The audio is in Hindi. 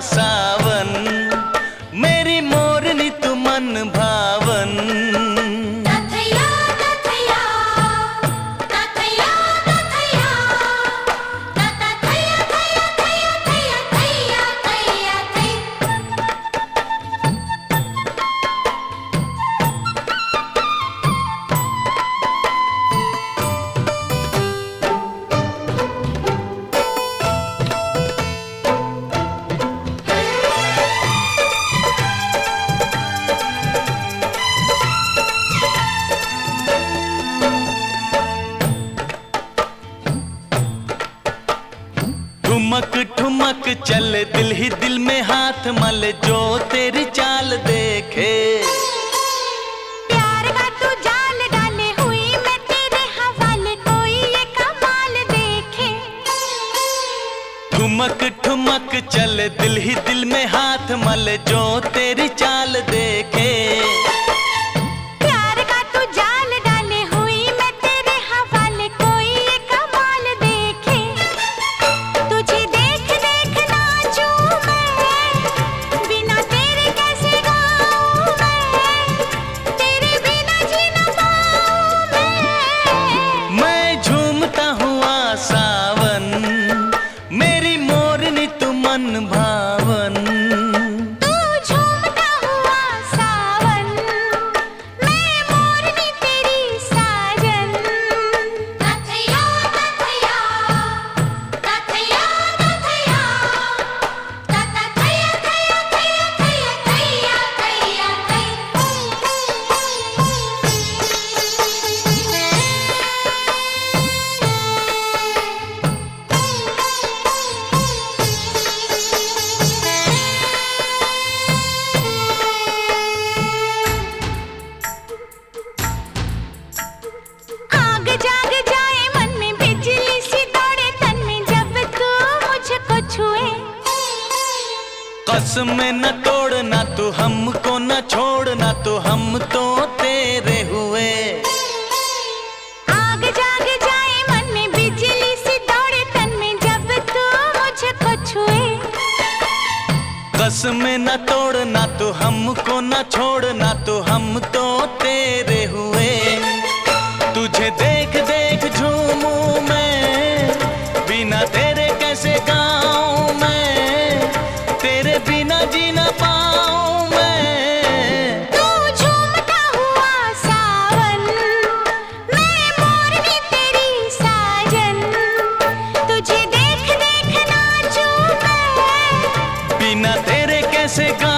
सा ठुमक ठुमक चल दिल ही दिल में हाथ मल जो तेरी चाल देखे। प्यार का तू जाल डाले हुई मैं तेरे हवाले कोई ये कमाल देखे। ठुमक ठुमक चल दिल ही दिल में हाथ मल जो तेरी चाल देखे। मन भा कसम न तोड़ना तू हमको न छोड़ना तू हम तो तेरे हुए। आग जाग जाए मन में बिजली सी दौड़े तन में जब तू मुझे छुए कसम में न तोड़ना तू हमको न छोड़ना कैसे गा